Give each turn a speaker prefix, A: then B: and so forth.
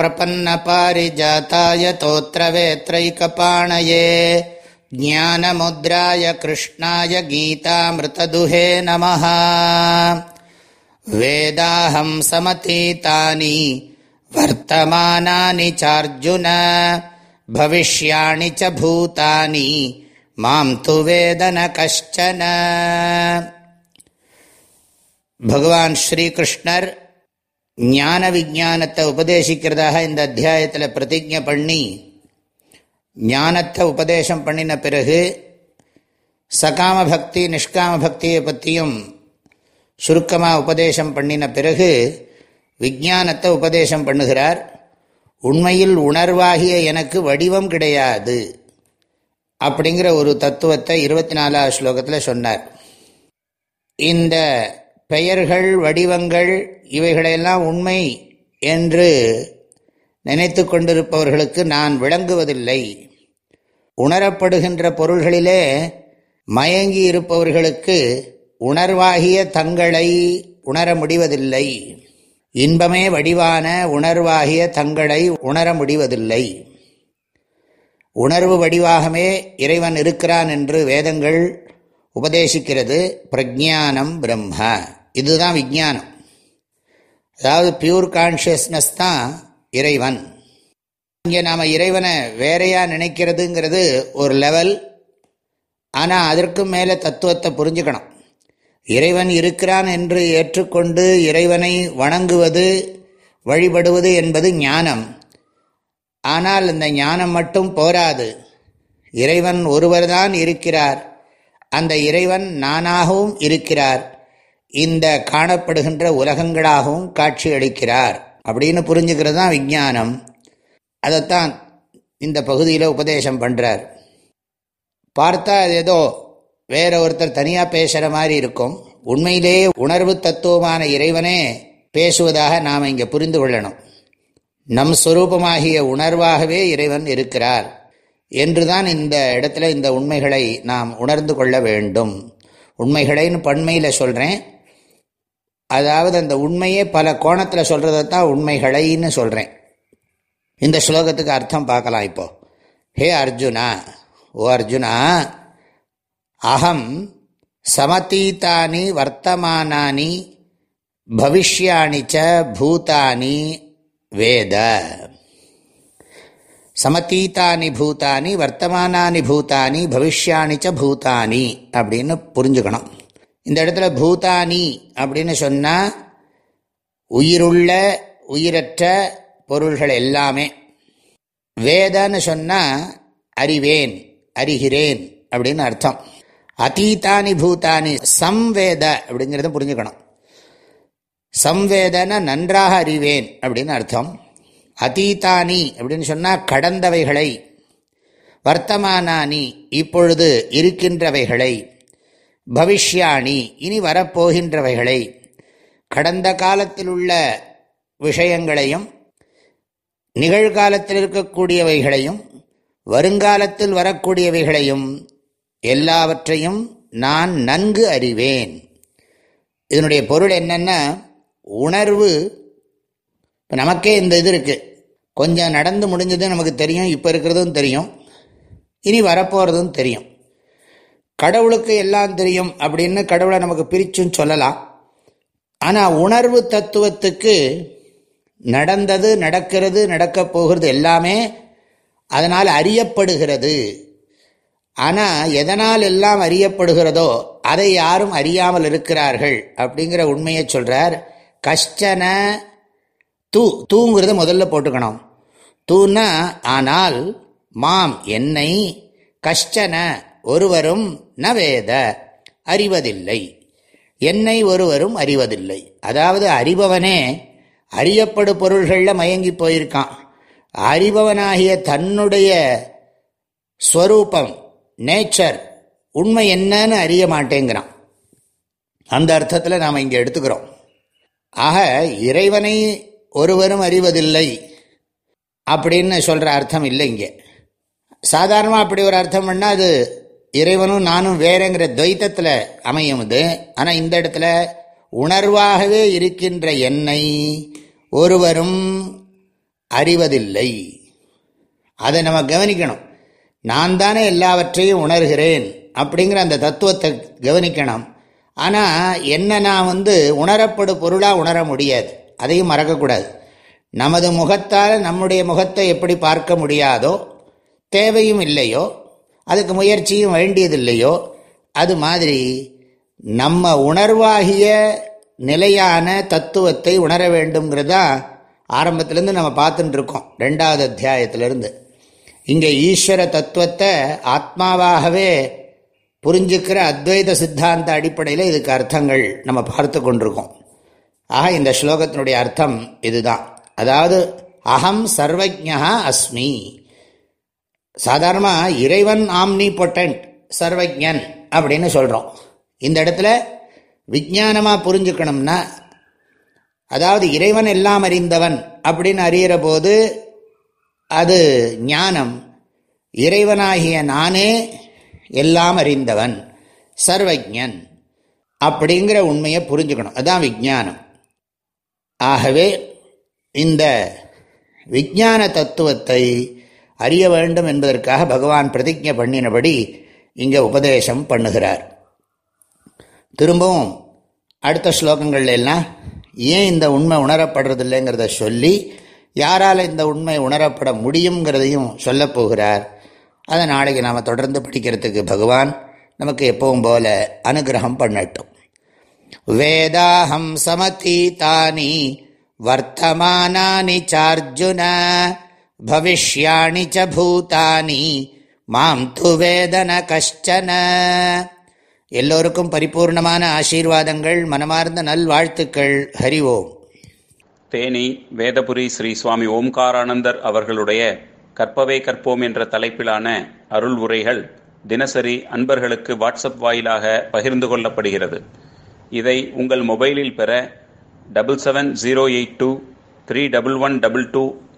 A: प्रपन्नपारिजाताय तोत्रवेत्रैकपाणये ज्ञानमुद्राय कृष्णाय गीतामृतदुहे नमः वेदाहं समतीतानि वर्तमानानि चार्जुन भविष्याणि च भूतानि मां तु वेद न कश्चन भगवान् श्रीकृष्णर् ஞான விஜானத்தை உபதேசிக்கிறதாக இந்த அத்தியாயத்தில் பிரதிஜை பண்ணி ஞானத்தை உபதேசம் பண்ணின பிறகு சகாம பக்தி நிஷ்காம பக்தியை பற்றியும் சுருக்கமாக உபதேசம் பண்ணின பிறகு விஜானத்தை உபதேசம் பண்ணுகிறார். உண்மையில் உணர்வாகிய எனக்கு வடிவம் கிடையாது அப்படிங்கிற ஒரு தத்துவத்தை இருபத்தி நாலாவது ஸ்லோகத்தில் சொன்னார். இந்த பெயர்கள் வடிவங்கள் இவைகளையெல்லாம் உண்மை என்று நினைத்து கொண்டிருப்பவர்களுக்கு நான் விளங்குவதில்லை. உணரப்படுகின்ற பொருள்களிலே மயங்கி இருப்பவர்களுக்கு உணர்வாகிய தங்களை உணர முடிவதில்லை. இன்பமே வடிவான உணர்வாகிய தங்களை உணர முடிவதில்லை. உணர்வு வடிவாகவே இறைவன் இருக்கிறான் என்று வேதங்கள் உபதேசிக்கிறது. பிரஜானம் பிரம்ம. இதுதான் விஜானம் அதாவது பியூர் கான்ஷியஸ்னஸ் தான் இறைவன். இங்கே நாம் இறைவனை வேறையாக நினைக்கிறதுங்கிறது ஒரு லெவல் ஆனால் அதற்கும் மேலே தத்துவத்தை புரிஞ்சுக்கணும். இறைவன் இருக்கிறான் என்று ஏற்றுக்கொண்டு இறைவனை வணங்குவது வழிபடுவது என்பது ஞானம். ஆனால் இந்த ஞானம் மட்டும் போராது. இறைவன் ஒருவர்தான் இருக்கிறார். அந்த இறைவன் நானாகவும் இருக்கிறார். இந்த காணப்படுகின்ற உலகங்களாகவும் காட்சி அளிக்கிறார் அப்படின்னு புரிஞ்சுக்கிறது தான் விஜானம் அதைத்தான் இந்த பகுதியில் உபதேசம் பண்ணுறார் பார்த்தா அது ஏதோ வேற ஒருத்தர் தனியாக பேசுகிற மாதிரி இருக்கும். உண்மையிலேயே உணர்வு தத்துவமான இறைவனே பேசுவதாக நாம் இங்கே புரிந்து கொள்ளணும். நம் சுரூபமாகிய உணர்வாகவே இறைவன் இருக்கிறார் என்றுதான் இந்த இடத்துல இந்த உண்மைகளை நாம் உணர்ந்து கொள்ள வேண்டும். உண்மைகளைன்னு பண்மையில் சொல்கிறேன் அதாவது அந்த உண்மையே பல கோணத்தில் சொல்கிறத தான் உண்மைகளைன்னு சொல்கிறேன் இந்த ஸ்லோகத்துக்கு அர்த்தம் பார்க்கலாம் இப்போ. ஹே அர்ஜுனா ஓ அர்ஜுனா அகம் சமதீத்தானி வர்த்தமானி பவிஷ்யாணி ச பூதானி வேத. சமதீத்தானி பூதானி வர்த்தமானி பூதானி பவிஷ்யாணி ச பூதானி அப்படின்னு புரிஞ்சுக்கணும். இந்த இடத்துல பூதானி அப்படின்னு சொன்னால் உயிருள்ள உயிரற்ற பொருள்கள் எல்லாமே. வேதன்னு சொன்னால் அறிவேன் அறிகிறேன் அப்படின்னு அர்த்தம். அதீதானி பூதானி சம்வேத அப்படிங்கிறத புரிஞ்சுக்கணும். சம்வேதன நன்றாக அறிவேன் அப்படின்னு அர்த்தம். அதீதானி அப்படின்னு சொன்னால் கடந்தவைகளை வர்த்தமானானி இப்பொழுது இருக்கின்றவைகளை பவிஷ்யாணி இனி வரப்போகின்றவைகளை கடந்த காலத்தில் உள்ள விஷயங்களையும் நிகழ்காலத்தில் இருக்கக்கூடியவைகளையும் வருங்காலத்தில் வரக்கூடியவைகளையும் எல்லாவற்றையும் நான் நன்கு அறிவேன். இதனுடைய பொருள் என்னென்னா உணர்வு. இப்போ நமக்கே இந்த இது இருக்குது கொஞ்சம் நடந்து முடிஞ்சதும் நமக்கு தெரியும் இப்போ இருக்கிறதும் தெரியும் இனி வரப்போகிறதும் தெரியும். கடவுளுக்கு எல்லாம் தெரியும் அப்படின்னு கடவுளை நமக்கு பிரிச்சும் சொல்லலாம். ஆனால் உணர்வு தத்துவத்துக்கு நடந்தது நடக்கிறது நடக்கப் போகிறது எல்லாமே அதனால் அறியப்படுகிறது. ஆனால் எதனால் எல்லாம் அறியப்படுகிறதோ அதை யாரும் அறியாமல் இருக்கிறார்கள் அப்படிங்கிற உண்மையை சொல்கிறார் கஷ்டன தூ தூங்கிறத முதல்ல போட்டுக்கணும். தூன்னா ஆனால் மாம் என்னை கஷ்டன ஒருவரும் ந வேத அறிவதில்லை. என்னை ஒருவரும் அறிவதில்லை. அதாவது அறிபவனே அறியப்படு பொருள்களில் மயங்கி போயிருக்கான். அறிபவனாகிய தன்னுடைய ஸ்வரூபம் நேச்சர் உண்மை என்னன்னு அறிய மாட்டேங்கிறான். அந்த அர்த்தத்தில் நாம் இங்கே எடுத்துக்கிறோம். ஆக இறைவனை ஒருவரும் அறிவதில்லை அப்படின்னு சொல்கிற அர்த்தம் இல்லை இங்கே. சாதாரணமாக அப்படி ஒரு அர்த்தம் பண்ணால் அது இறைவனும் நானும் வேறங்கிற துவைத்தத்தில் அமையுது ஆனால் இந்த இடத்துல உணர்வாகவே இருக்கின்ற என்னை ஒருவரும் அறிவதில்லை. அதை நம்ம கவனிக்கணும். நான் தானே எல்லாவற்றையும் உணர்கிறேன் அப்படிங்கிற அந்த தத்துவத்தை கவனிக்கணும். ஆனால் என்ன நான் வந்து உணரப்படும் பொருளாக உணர முடியாது. அதையும் மறக்கக்கூடாது. நமது முகத்தால் நம்முடைய முகத்தை எப்படி பார்க்க முடியாதோ தேவையும் இல்லையோ அதுக்கு முயற்சியும் வேண்டியதில்லையோ? அது மாதிரி நம்ம உணர்வாகிய நிலையான தத்துவத்தை உணர வேண்டும்ங்கிறதா ஆரம்பத்திலேருந்து நம்ம பார்த்துட்டுருக்கோம் ரெண்டாவது அத்தியாயத்திலேருந்து. இங்கே ஈஸ்வர தத்துவத்தை ஆத்மாவாகவே புரிஞ்சுக்கிற அத்வைத சித்தாந்த அடிப்படையில் இதுக்கு அர்த்தங்கள் நம்ம பார்த்து கொண்டிருக்கோம். ஆக இந்த ஸ்லோகத்தினுடைய அர்த்தம் இதுதான். அதாவது அகம் சர்வஜா அஸ்மி. சாதாரணமாக இறைவன் ஆம்னி பொட்டன்ட் சர்வஜன் அப்படின்னு சொல்கிறோம் இந்த இடத்துல விஜானமாக புரிஞ்சுக்கணும்னா அதாவது இறைவன் எல்லாம் அறிந்தவன் அப்படின்னு அறிகிற போது அது ஞானம். இறைவனாகிய நானே எல்லாம் அறிந்தவன் சர்வஜன் அப்படிங்கிற உண்மையை புரிஞ்சுக்கணும். அதுதான் விஜானம் ஆகவே இந்த விஜான தத்துவத்தை அறிய வேண்டும் என்பதற்காக பகவான் பிரதிஜை பண்ணினபடி இங்கே உபதேசம் பண்ணுகிறார். திரும்பவும் அடுத்த ஸ்லோகங்கள்ல எல்லாம் ஏன் இந்த உண்மை உணரப்படுறதில்லைங்கிறத சொல்லி யாரால் இந்த உண்மை உணரப்பட முடியுங்கிறதையும் சொல்லப்போகிறார் அதை நாளைக்கு நாம் தொடர்ந்து படிக்கிறதுக்கு பகவான் நமக்கு எப்பவும் போல அனுகிரகம் பண்ணட்டும். வேதாஹம் சமதீதானி வர்த்தமானி சார்ஜுன. பவிஷ்யாணி ச பூதானி மாம் து வேதன கஷ்டன எல்லோருக்கும் பரிபூர்ணமான ஆசீர்வாதங்கள் மனமார்ந்த நல்வாழ்த்துக்கள். ஹரி ஓம்.
B: தேனி வேதபுரி ஸ்ரீ சுவாமி ஓம்காரானந்தர் அவர்களுடைய கற்பவே கற்போம் என்ற தலைப்பிலான அருள் உரைகள் தினசரி அன்பர்களுக்கு வாட்ஸ்அப் வாயிலாக பகிர்ந்து கொள்ளப்படுகிறது. இதை உங்கள் மொபைலில் பெற double seven zero eight two three double one double two